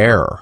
hair.